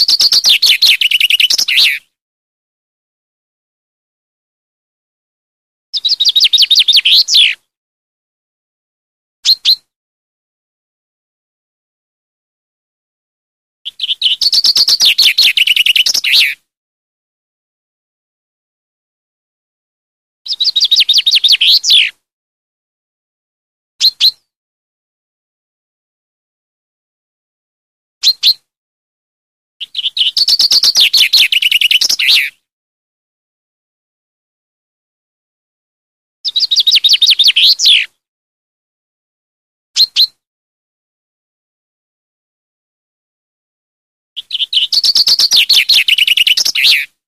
you Yeah.